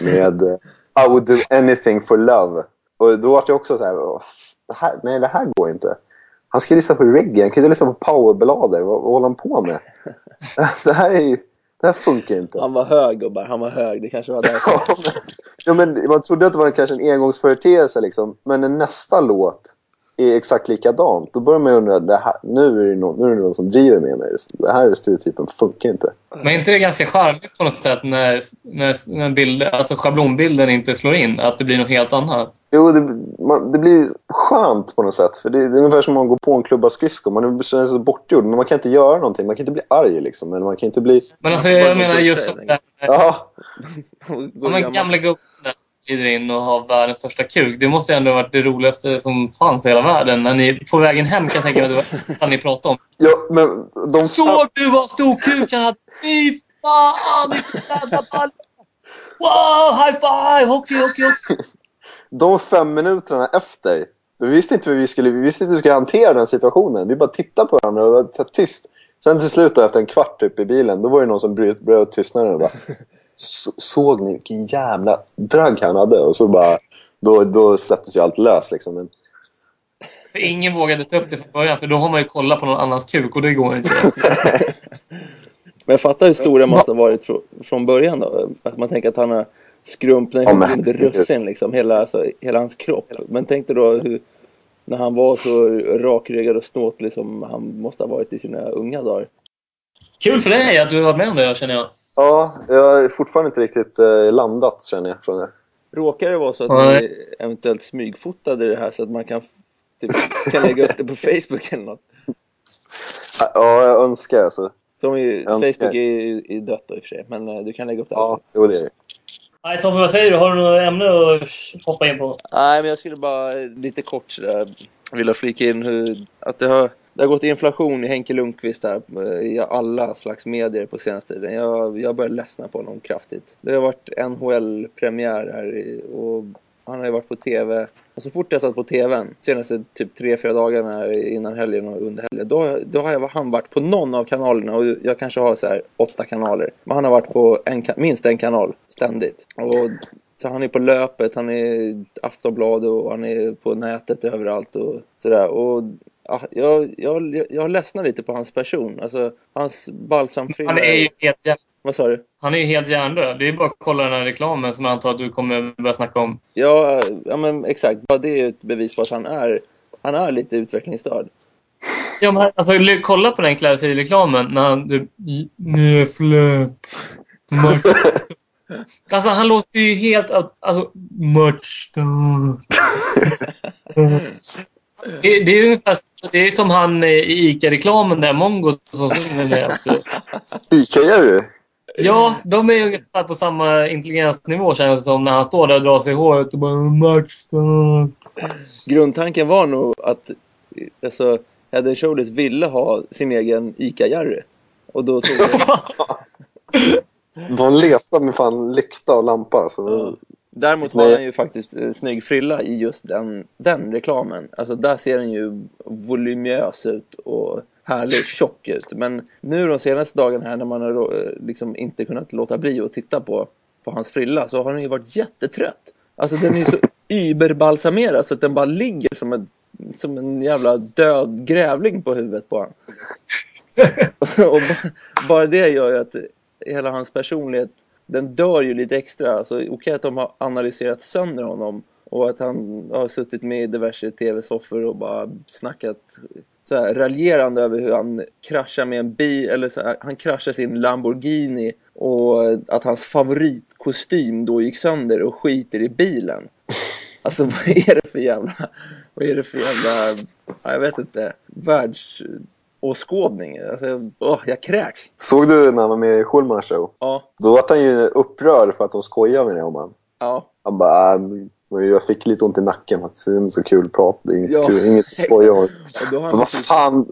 med eh, I would do anything for love. Och då var jag också så här, "Åh, det här, nej det här går inte. Han ska lyssna på reggae, han kan inte lyssna på powerballader. Vad, vad håller han på med? det här är ju, det här funkar inte. Han var hög gubbar, han var hög. Det kanske var därför. Ja, men- man trodde att det var kanske en engångsföreteelse liksom. Men nästa låt är exakt likadant, då börjar man ju undra, det här, nu, är det någon, nu är det någon som driver med mig. Det här stereotypen funkar inte. Men inte det ganska charmigt på något sätt när, när, när bild, alltså schablonbilden inte slår in? Att det blir något helt annat? Jo, det, man, det blir skönt på något sätt. För det, det är ungefär som om man går på en klubba skridskor. Man är så så bortgjord, men man kan inte göra någonting. Man kan inte bli arg liksom. Eller man kan inte bli... Men alltså, jag menar just som helt det Ja, men gamla gubben där glider in och har världens största kuk. Det måste ändå ha varit det roligaste som fanns i hela världen. När ni, på vägen hem kan jag tänka mig att det var ni pratade om. ja men de... Såg du vad stor kuk han hade? Fy fan! Wow, high five! Hockey, hockey, hockey! De fem minuterna efter, vi visste inte hur vi skulle, vi visste inte hur vi skulle hantera den situationen. Vi bara tittade på varandra och var tyst. Sen till slut, då, efter en kvart typ i bilen, då var det någon som bröt, bröt tystnaden och bara "Så- Såg ni vilken jävla drag han hade? Och så bara, då, då släpptes ju allt lös liksom. Men, För ingen vågade ta upp det från början, för då har man ju kollat på någon annans kuk och det går inte. Men fatta hur stor den måste ha varit från, från början då. Att man tänker att han har skrumpnat Ja, ihop men- med russin liksom. Hela, alltså, hela hans kropp. Men tänk dig då hur, när han var så rakryggad och ståtlig som han måste ha varit i sina unga dagar. Kul för dig att du har varit med om det, känner jag. ja, jag har fortfarande inte riktigt eh, landat känner jag. Från det. Råkar det vara så att ni eventuellt smygfotade det här så att man kan, typ, kan lägga upp det på Facebook eller något? Ja, jag önskar alltså. Som ju, Jag önskar. Facebook är ju dött då i och för sig, men eh, du kan lägga upp det här. Ja, jo det är det. Nej, Tommy, vad säger du? Har du något ämne att hoppa in på? Nej, men jag skulle bara eh, lite kort sådär vilja flika in hur, att det har, det har gått inflation i Henke Lundqvist här eh, i alla slags medier på senaste tiden. Jag, jag börjar ledsna på honom kraftigt. Det har varit NHL-premiär här i- och han har ju varit på TV. Och så fort jag satt på TVn, senaste typ tre fyra dagarna innan helgen och under helgen, då, då har jag, han varit på någon av kanalerna och jag kanske har så här åtta kanaler. Men han har varit på en, minst en kanal ständigt. Och så han är på löpet, han är Aftonbladet och han är på nätet överallt och sådär. Och jag, jag, jag ledsnar lite på hans person. Alltså hans balsamfrilla. Han är ju helt, jävla... Vad sa du? han är ju helt hjärndöd. Det är bara att kolla den här reklamen som jag antar att du kommer börja snacka om. Ja, ja men exakt. Bara det är ju ett bevis på att han är, han är lite utvecklingsstörd. Ja, men alltså, kolla på den klädselreklamen när han... Du, Näfläpp. Alltså han låter ju helt... Alltså... Matchstart. Det, det är ungefär det är som han eh, i ICA-reklamen där, Mongo som sjunger med. Alltså. Ica-Jerry? Ja, de är ungefär på samma intelligensnivå känns det som när han står där och drar sig i håret och bara matchstart. Grundtanken var nog att alltså, Head Shoulders ville ha sin egen ICA-Jerry. Och då tog det, De letade med fan lykta och lampa. Så... Däremot har han ju faktiskt en snygg frilla i just den, den reklamen. Alltså där ser den ju voluminös ut och härligt tjock ut. Men nu de senaste dagarna här när man har eh, liksom inte kunnat låta bli att titta på, på hans frilla så har den ju varit jättetrött. Alltså den är ju så überbalsamerad så att den bara ligger som en, som en jävla död grävling på huvudet på honom. och ba- bara det gör ju att hela hans personlighet, den dör ju lite extra. Alltså, okej att de har analyserat sönder honom och att han har suttit med i diverse tv-soffor och bara snackat så här, raljerande över hur han kraschar med en bil, eller så här, han kraschar sin Lamborghini och att hans favoritkostym då gick sönder och skiter i bilen. Alltså vad är det för jävla... Vad är det för jävla... Ja, jag vet inte. världsåskådning. Alltså, åh, jag kräks. Såg du när han var med i Schulman show? Ja, Då var han ju upprörd för att de skojar med det om han. ja. Han bara, men jag fick lite ont i nacken faktiskt. Det är inte så kul att prata. Det är inget, Ja, kul, inget att skoja om. Men vad fan,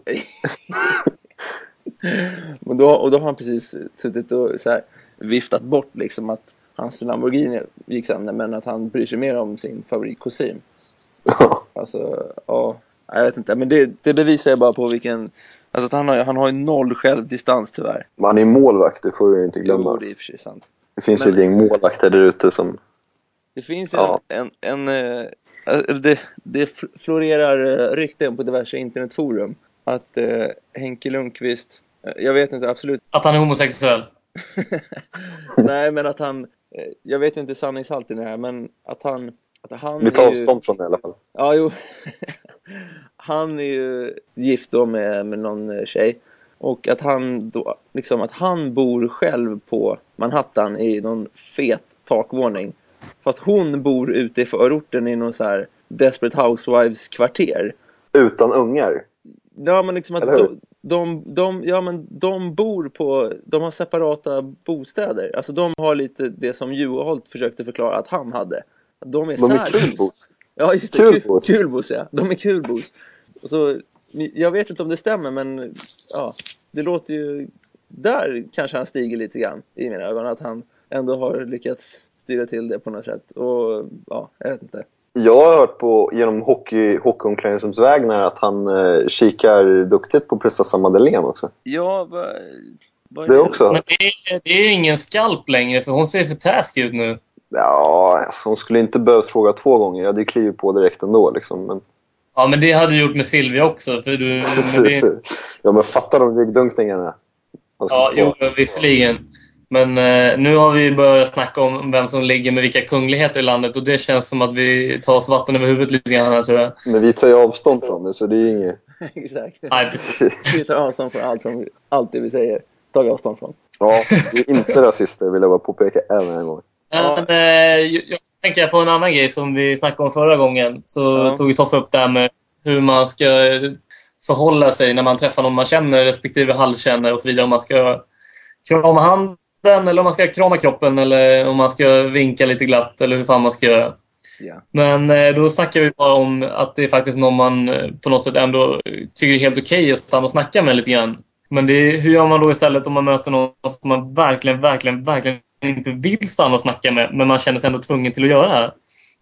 och då, och då har han precis suttit och så här, viftat bort liksom att hans Lamborghini gick sönder men att han bryr sig mer om sin favoritkostym. Alltså, ja, jag vet inte. Men det, det bevisar ju bara på vilken... Alltså att han har, han har ju noll självdistans tyvärr. Men han är målvakt, det får du inte glömma. Jo, det är för sig sant. Det finns Men- ett gäng målvakter där ute som... Det finns ju Ja. en... en, en eh, eh, det, det fl- florerar eh, rykten på diverse internetforum att eh, Henke Lundqvist... Jag vet inte absolut. Att han är homosexuell. Nej, men att han... Jag vet ju inte sanningshalten i det här, men att han... Att han Vi tar är ju- avstånd från det i alla fall. Ja, jo. han är ju gift då med, med någon tjej. Och att han då, liksom att han bor själv på Manhattan i någon fet takvåning. Fast hon bor ute i förorten i någon så här Desperate Housewives-kvarter. Utan ungar. Ja, men liksom att de, de, de, ja, men de bor på, de har separata bostäder. Alltså de har lite det som Juholt försökte förklara att han hade. De är De är kulbos. Ja, just det. Kulbos. Kul, kulbos, ja. De är kulbos. Och så, jag vet inte om det stämmer, men ja, det låter ju... Där kanske han stiger lite grann i mina ögon. Att han ändå har lyckats styra till det på något sätt. Och ja, jag vet inte. Jag har hört på, genom hockey, hockeyomklädningsrumsvägnar att han eh, kikar duktigt på prinsessan Madeleine också. Ja, är Det också? Men det är, det är ju ingen skalp längre, för hon ser för taskig ut nu. Ja, alltså, hon skulle inte behövt fråga två gånger. Jag hade ju klivit på direkt ändå. Liksom. Men... Ja, men det hade du gjort med Silvia också. För du, men det, ja, men fatta de ryggdunkningarna. Ja, jo, visserligen. Men eh, nu har vi börjat snacka om vem som ligger med vilka kungligheter i landet och det känns som att vi tar oss vatten över huvudet lite grann här, tror jag. Men vi tar ju avstånd från det, så det är ju inget... Exakt. Nej. Vi tar avstånd från allt, som, allt det vi säger. Tar vi avstånd från. Ja, vi är inte rasister, vill jag bara påpeka än en gång. Ja. Men, eh, jag jag tänker på en annan grej som vi snackade om förra gången. Så Ja. tog vi Toffe upp det här med hur man ska förhålla sig när man träffar någon man känner respektive halvkänner och så vidare. Om man ska krama handen eller om man ska krama kroppen eller om man ska vinka lite glatt eller hur fan man ska göra. Ja. Men eh, då snackar vi bara om att det är faktiskt någon man eh, på något sätt ändå tycker är helt okej att stanna och snacka med lite grann. Men är, hur gör man då istället om man möter någon som man verkligen, verkligen, verkligen inte vill stanna och snacka med, men man känner sig ändå tvungen till att göra det?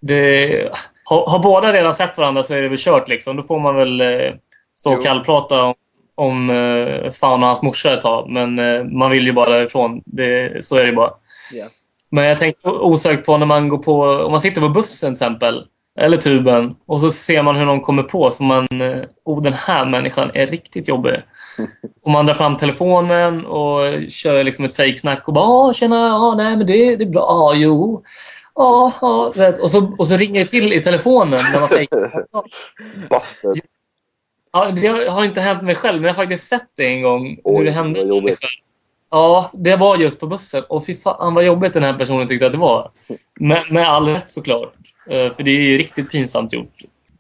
Det, har, har båda redan sett varandra så är det väl kört liksom. Då får man väl eh, stå och kallprata om, om eh, fan och hans morsa ett tag. Men eh, man vill ju bara därifrån. Det, så är det bara. Ja. Men jag tänkte osökt på när man går på, om man sitter på bussen till exempel, eller tuben, och så ser man hur någon kommer på som man, eh, oh den här människan är riktigt jobbig. Och man drar fram telefonen och kör liksom ett fejksnack och bara ah, “tjena, ja, nej men det, det är bra, ja, jo, ja, ja”. vet. Och så, och så ringer det till i telefonen när man fejkar. Busted. Ja, det har- har inte hänt mig själv, men jag har faktiskt sett det en gång. Oj, hur det hände. vad jobbigt. Ja, det var just på bussen. Och fy fan vad jobbigt den här personen tyckte att det var. Med, med all rätt såklart. Eh, För det är ju riktigt pinsamt gjort.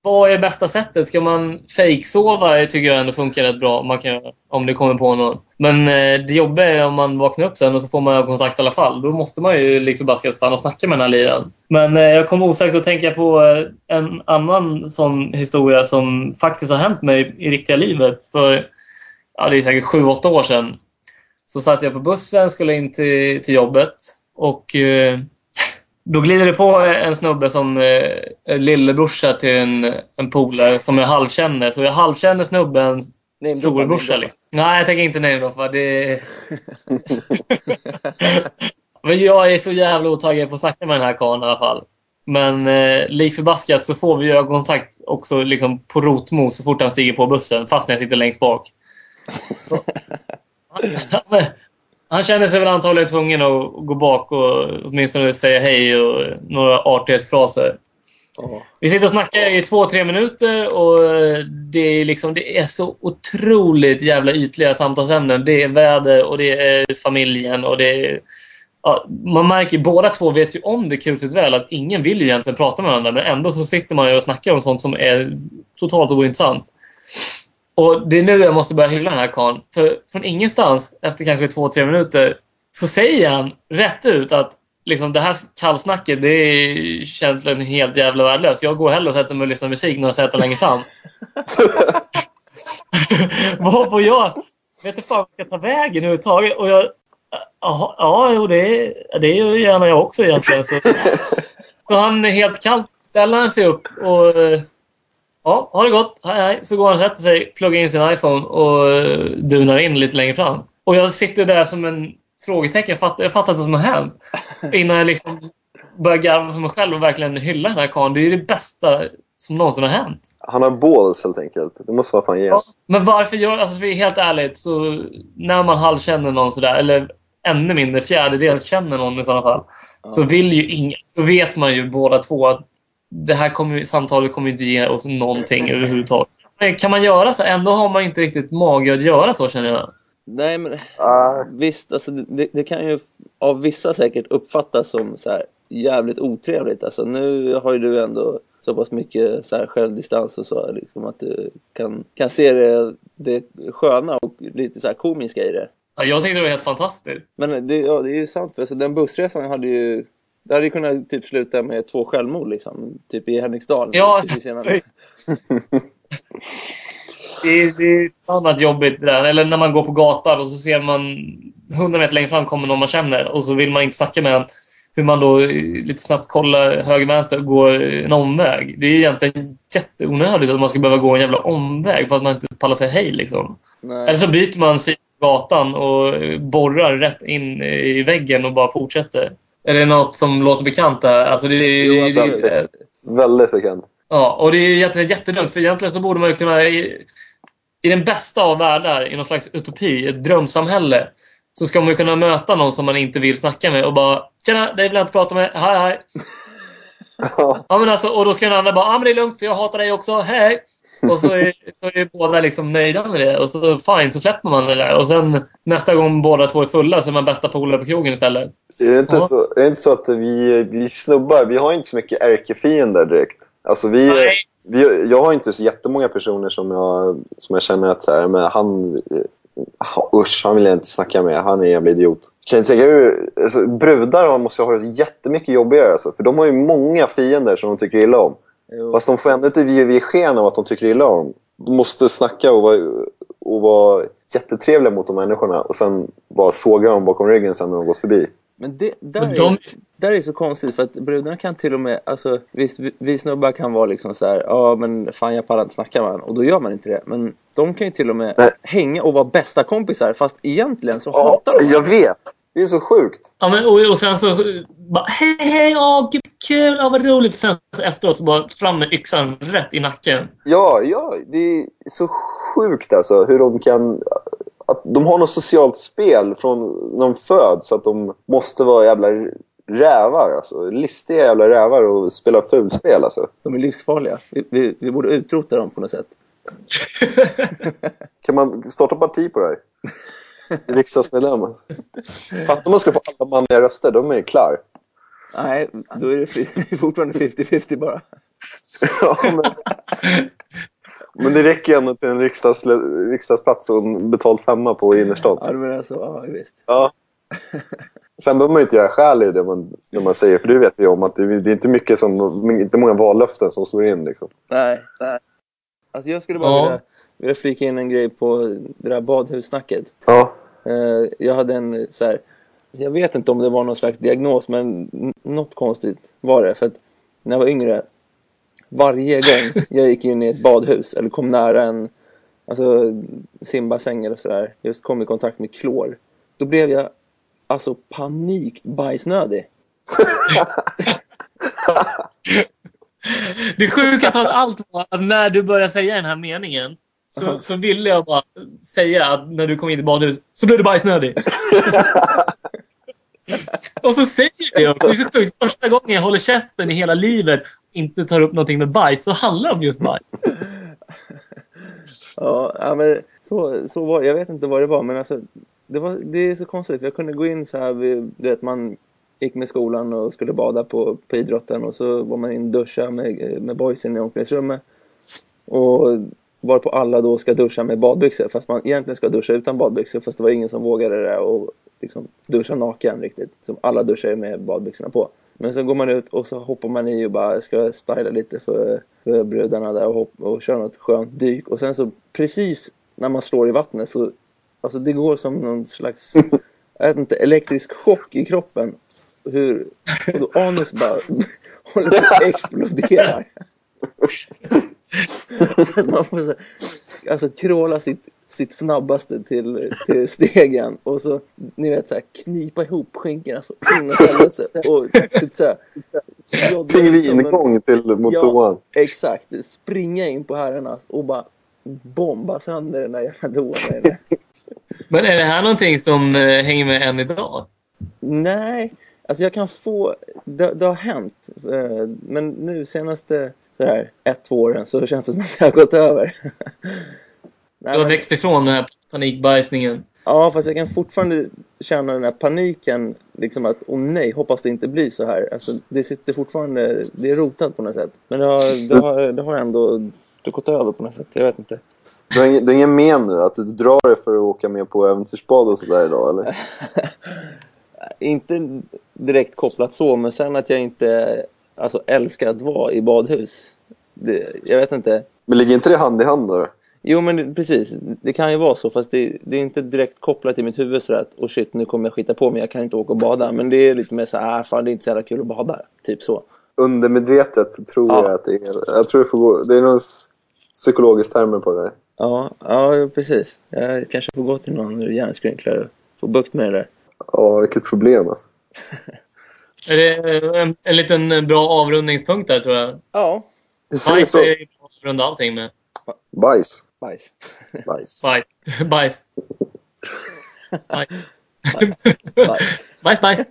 Vad är bästa sättet? Ska man fejksova tycker jag ändå funkar rätt bra. om Man kan, om det kommer på någon. Men eh, det jobbiga är om man vaknar upp sen och så får man kontakt i alla fall. Då måste man ju liksom bara ska stanna och snacka med den här liraren. Men eh, jag kommer osökt att tänka på eh, en annan sån historia som faktiskt har hänt mig i riktiga livet. För ja, det är säkert sju, åtta år sedan. Så satt jag på bussen, skulle in till, till jobbet och eh, då glider det på en snubbe som eh, är lillebrorsa till en, en polare som jag halvkänner. Så jag halvkänner snubbens Nej, storebrorsa. Liksom. Nej, jag tänker inte namedroppa. Det... Men jag är så jävla otaggad på att snacka med den här karln i alla fall. Men eh, lik förbaskat så får vi ju ögonkontakt också liksom på rotmo så fort han stiger på bussen, fast när jag sitter längst bak. Han, han känner sig väl antagligen tvungen att gå bak och åtminstone säga hej och några artighetsfraser. Ja. Vi sitter och snackar i två, tre minuter och det är, liksom, det är så otroligt jävla ytliga samtalsämnen. Det är väder och det är familjen och det är... Ja, man märker båda två vet ju om det kusligt väl att ingen vill ju egentligen prata med varandra men ändå så sitter man ju och snackar om sånt som är totalt ointressant. Och det är nu jag måste börja hylla den här karln. För från ingenstans, efter kanske två, tre minuter, så säger han rätt ut att liksom, det här kallsnacket det är egentligen helt jävla värdelöst. Jag går hellre och sätter mig och lyssnar musik några sätt längre fram. Vad får jag? vet inte fan jag ska ta vägen överhuvudtaget. Och jag... Jaha, ja, jo, det, det gör gärna jag också egentligen. Så, så han helt kallt ställer han sig upp och... Ja, ha det gott. Hej, hej. Så går han och sätter sig, pluggar in sin iPhone och eh, dunar in lite längre fram. Och jag sitter där som en frågetecken. Jag fattar, jag fattar inte vad som har hänt. Innan jag liksom börjar garva för mig själv och verkligen hylla den här karln. Det är ju det bästa som någonsin har hänt. Han har balls helt enkelt. Det måste man fan ge. Ja, men varför gör... Alltså, för helt ärligt, så när man halvkänner någon sådär, eller ännu mindre fjärdedels känner någon i sådana fall, så vill ju ingen... Då vet man ju båda två att det här kommer, ju- samtalet kommer ju inte ge oss någonting överhuvudtaget. Men kan man göra så? Ändå har man inte riktigt mage att göra så, känner jag. Nej, men visst, alltså, det, det kan ju av vissa säkert uppfattas som så här, jävligt otrevligt. Alltså, nu har ju du ändå så pass mycket så här, självdistans och så, liksom, att du kan, kan se det, det sköna och lite så här, komiska i det. Ja, jag tyckte det var helt fantastiskt. Men det, ja, det är ju sant, för alltså, den bussresan hade ju det hade ju kunnat typ sluta med två självmord liksom, typ i Henriksdal. Ja, senare. Det är, det är annat jobbigt det där. Eller när man går på gatan och så ser man 100 meter längre fram kommer någon man känner och så vill man inte snacka med en. Hur man då eh, lite snabbt kollar höger vänster och går en omväg. Det är egentligen jätteonödigt att man ska behöva gå en jävla omväg för att man inte pallar säga hej. Liksom. Nej. Eller så byter man på gatan och eh, borrar rätt in i väggen och bara fortsätter. Är det något som låter bekant där? Alltså det, är- Jo, det, det, absolut. det, väldigt bekant. Ja, och det är egentligen jättedumt. För egentligen så borde man ju kunna... I, I den bästa av världar, i någon slags utopi, ett drömsamhälle, så ska man ju kunna möta någon som man inte vill snacka med och bara “Tjena, dig vill jag inte prata med. Hej, hej.” Ja, ja, men alltså, Och då ska den andra bara “Ja, men det är lugnt för jag hatar dig också. Hej, hej.” Och så är, så är båda liksom nöjda med det. Och så fine, så släpper man det där. Och sen nästa gång båda två är fulla så är man bästa polare på krogen istället. är, det inte Ja. så, är det inte så att vi, vi snubbar, vi har inte så mycket ärkefiender direkt. Alltså vi, Nej. vi, jag har inte så jättemånga personer som jag, som jag känner att så här, men han, ha- usch, han vill jag inte snacka med. Han är en jävla idiot. Kan ni tänka alltså, brudar måste ha det jättemycket jobbigare. Alltså, för de har ju många fiender som de tycker illa om. Jo. Fast de får ändå inte ge sken av att de tycker illa om. De måste snacka och vara, och vara jättetrevliga mot de människorna och sen bara såga dem bakom ryggen sen när de gått förbi. Men det, där, Men är, de- där är så konstigt för att brudarna kan till och med, alltså visst vi, vi snubbar kan vara liksom så här, ja men fan jag pallar inte snacka med honom och då gör man inte det. Men de kan ju till och med Nej. hänga och vara bästa kompisar fast egentligen så Ja, hatar de jag vet! Det är så sjukt. Ja, men, och, och sen så bara hej, hej, åh, gud, kul, ja, vad roligt. Sen så efteråt så bara fram med yxan rätt i nacken. Ja, ja, det är så sjukt alltså hur de kan... Att de har något socialt spel från när de föds så att de måste vara jävla rävar. Alltså. Listiga jävla rävar och spela fulspel alltså. De är livsfarliga. Vi, vi, vi borde utrota dem på något sätt. Kan man starta parti på det här? Riksdagsmedlemmar. Fattar om man ska få alla manliga röster, de är ju klar. Nej, då är det fortfarande 50-50 bara. Ja, men... men det räcker ju ändå till en riksdags, riksdagsplats och en betald femma på innerstan. Ja, du menar så. Ja, visst. Ja. Sen behöver man ju inte göra skäl i det man, det man säger, för det vet vi om att det, det är inte mycket som, inte många vallöften som slår in. Liksom. Nej, nej. Alltså jag skulle bara Ja. vilja, vilja flika in en grej på det där badhussnacket. Ja. Eh, jag hade en så här, jag vet inte om det var någon slags diagnos, men något konstigt var det. För att när jag var yngre, varje gång jag gick in i ett badhus eller kom nära en alltså, simbassäng eller sådär, just kom i kontakt med klor, då blev jag alltså panikbajsnödig. Det sjukaste av allt var att när du började säga den här meningen så, så ville jag bara säga att när du kom in i badhus så blev du bajsnödig. Och så säger jag det också. Det är så sjukt. Första gången jag håller käften i hela livet och inte tar upp någonting med bajs så handlar det om just bajs. Ja, men så, så var Jag vet inte vad det var, men alltså det, var, det är så konstigt. Jag kunde gå in så här, vid, du vet man gick med skolan och skulle bada på, på idrotten och så var man in och duscha med, med boysen i omklädningsrummet. Och Varpå alla då ska duscha med badbyxor fast man egentligen ska duscha utan badbyxor fast det var ingen som vågade det och liksom duscha naken riktigt. Så alla duschar ju med badbyxorna på. Men så går man ut och så hoppar man i och bara ska styla lite för, för brudarna där och, och köra något skönt dyk. Och sen så precis när man slår i vattnet så alltså det går som någon slags jag vet inte, elektrisk chock i kroppen. Hur, och då anus bara håller på att explodera. Så att man får så, alltså kråla sitt, sitt snabbaste till, till stegen och så, ni vet så här, knipa ihop skinkorna så in i helvete och typ så här, Pingvingång till mot Ja. Exakt, springa in på herrarnas och bara bomba sönder den där jävla inne. Men är det här någonting som eh, hänger med än idag? Nej, alltså jag kan få... Det, det har hänt. eh, Men nu senaste så här, ett, två åren så känns det som att det har gått över. Du Nej, har men, växt ifrån den här panikbajsningen. ja, fast jag kan fortfarande känna den här paniken. Liksom att, åh nej, hoppas det inte blir så här. Alltså, det sitter fortfarande... Det är rotat på något sätt. Men det har, det har, det har ändå det har gått över på något sätt. Jag vet inte. Du har ingen, du har ingen men nu? Att du drar dig för att åka med på äventyrsbad och sådär idag eller? Inte direkt kopplat så, men sen att jag inte alltså, älskar att vara i badhus. Det, jag vet inte. Men ligger inte det hand i hand då? Jo, men precis. Det kan ju vara så, fast det, det är inte direkt kopplat i mitt huvud så att oh shit, nu kommer jag skita på mig, jag kan inte åka och bada. Men det är lite mer så här, ah, fan det är inte så jävla kul att bada. Typ så. Undermedvetet så tror Ja. jag att det är... Jag tror det får gå... Det är någon psykologisk termer på det där. Ja, ja, precis. Jag kanske får gå till någon hjärnskrynklare och få bukt med det där. Ja, vilket problem alltså. Är det en, en liten bra avrundningspunkt där, tror jag. Ja. Bajs är ju bra att avrunda allting med. Bajs. Bajs. Bajs. Bajs. Bajs. Bajs. Bajs. Bajs. Bajs. Bajs.